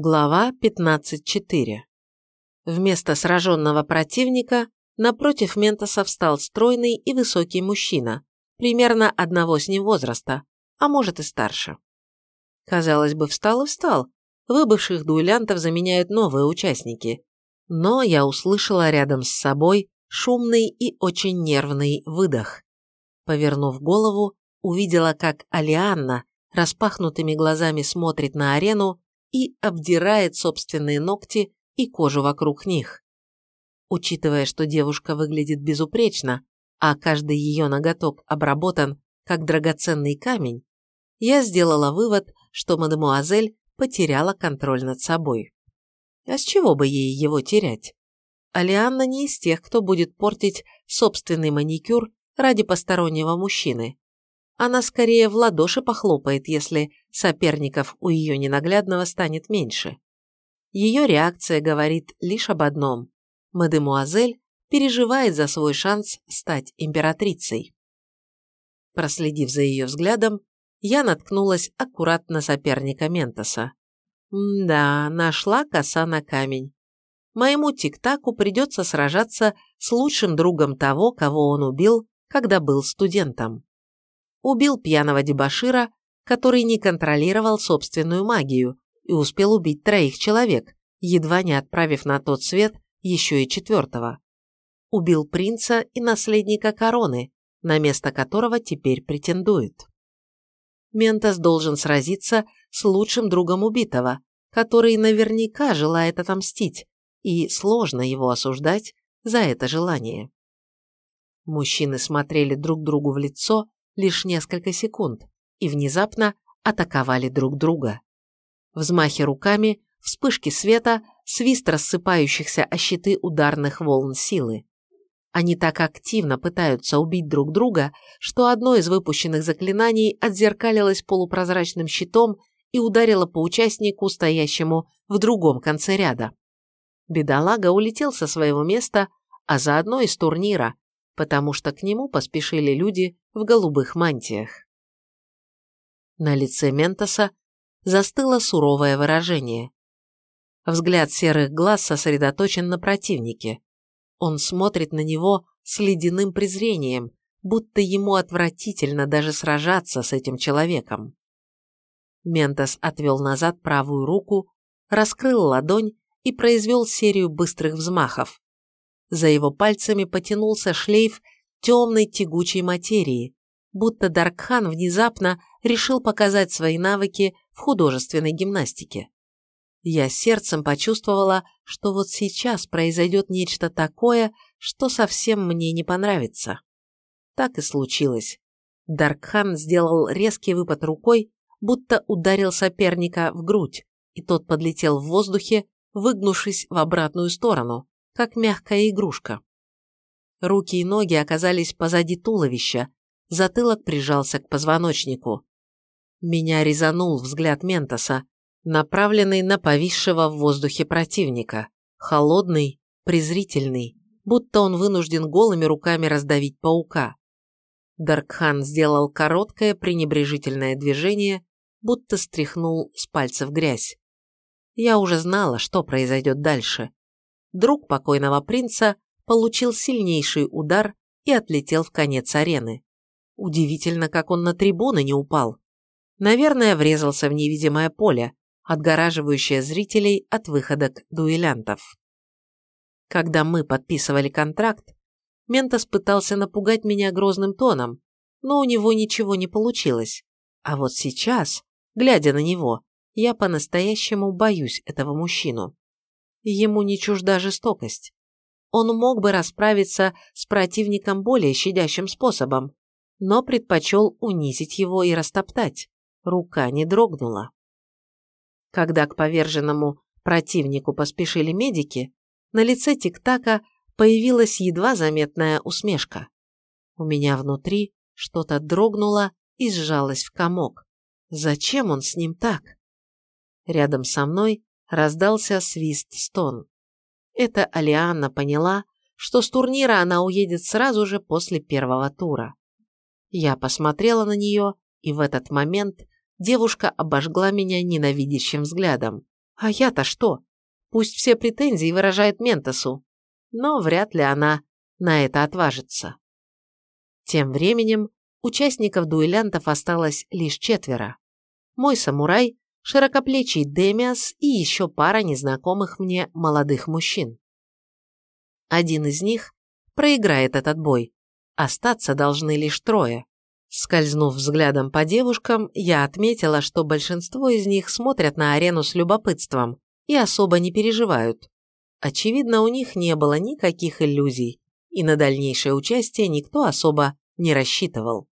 Глава 15.4 Вместо сраженного противника напротив Ментоса встал стройный и высокий мужчина, примерно одного с ним возраста, а может и старше. Казалось бы, встал и встал, выбывших дуэлянтов заменяют новые участники, но я услышала рядом с собой шумный и очень нервный выдох. Повернув голову, увидела, как Алианна распахнутыми глазами смотрит на арену и обдирает собственные ногти и кожу вокруг них. Учитывая, что девушка выглядит безупречно, а каждый ее ноготок обработан как драгоценный камень, я сделала вывод, что мадемуазель потеряла контроль над собой. А с чего бы ей его терять? Алианна не из тех, кто будет портить собственный маникюр ради постороннего мужчины. Она скорее в ладоши похлопает, если соперников у ее ненаглядного станет меньше. Ее реакция говорит лишь об одном. Мадемуазель переживает за свой шанс стать императрицей. Проследив за ее взглядом, я наткнулась аккуратно соперника Ментоса. да, нашла коса на камень. Моему тик-таку придется сражаться с лучшим другом того, кого он убил, когда был студентом убил пьяного дебошира, который не контролировал собственную магию и успел убить троих человек, едва не отправив на тот свет еще и четвертого. Убил принца и наследника короны, на место которого теперь претендует. Ментос должен сразиться с лучшим другом убитого, который наверняка желает отомстить, и сложно его осуждать за это желание. Мужчины смотрели друг другу в лицо, лишь несколько секунд и внезапно атаковали друг друга. Взмахи руками, вспышки света, свист рассыпающихся о щиты ударных волн силы. Они так активно пытаются убить друг друга, что одно из выпущенных заклинаний отзеркалилось полупрозрачным щитом и ударило по участнику, стоящему в другом конце ряда. Бедолага улетел со своего места, а заодно из турнира, потому что к нему поспешили люди в голубых мантиях. На лице Ментоса застыло суровое выражение. Взгляд серых глаз сосредоточен на противнике. Он смотрит на него с ледяным презрением, будто ему отвратительно даже сражаться с этим человеком. Ментос отвел назад правую руку, раскрыл ладонь и произвел серию быстрых взмахов, за его пальцами потянулся шлейф темной тягучей материи, будто Даркхан внезапно решил показать свои навыки в художественной гимнастике. Я сердцем почувствовала, что вот сейчас произойдет нечто такое, что совсем мне не понравится. Так и случилось. Даркхан сделал резкий выпад рукой, будто ударил соперника в грудь, и тот подлетел в воздухе, выгнувшись в обратную сторону, как мягкая игрушка. Руки и ноги оказались позади туловища, затылок прижался к позвоночнику. Меня резанул взгляд Ментоса, направленный на повисшего в воздухе противника, холодный, презрительный, будто он вынужден голыми руками раздавить паука. Даркхан сделал короткое пренебрежительное движение, будто стряхнул с пальцев грязь. Я уже знала, что произойдет дальше друг покойного принца получил сильнейший удар и отлетел в конец арены. Удивительно, как он на трибуны не упал. Наверное, врезался в невидимое поле, отгораживающее зрителей от выходок дуэлянтов. Когда мы подписывали контракт, Ментос пытался напугать меня грозным тоном, но у него ничего не получилось. А вот сейчас, глядя на него, я по-настоящему боюсь этого мужчину. Ему не чужда жестокость. Он мог бы расправиться с противником более щадящим способом, но предпочел унизить его и растоптать. Рука не дрогнула. Когда к поверженному противнику поспешили медики, на лице Тиктака появилась едва заметная усмешка. У меня внутри что-то дрогнуло и сжалось в комок. Зачем он с ним так? Рядом со мной раздался свист-стон. Это Алианна поняла, что с турнира она уедет сразу же после первого тура. Я посмотрела на нее, и в этот момент девушка обожгла меня ненавидящим взглядом, А я-то что? Пусть все претензии выражает Ментосу, но вряд ли она на это отважится. Тем временем участников дуэлянтов осталось лишь четверо. Мой самурай, широкоплечий Демиас и еще пара незнакомых мне молодых мужчин. Один из них проиграет этот бой. Остаться должны лишь трое. Скользнув взглядом по девушкам, я отметила, что большинство из них смотрят на арену с любопытством и особо не переживают. Очевидно, у них не было никаких иллюзий, и на дальнейшее участие никто особо не рассчитывал.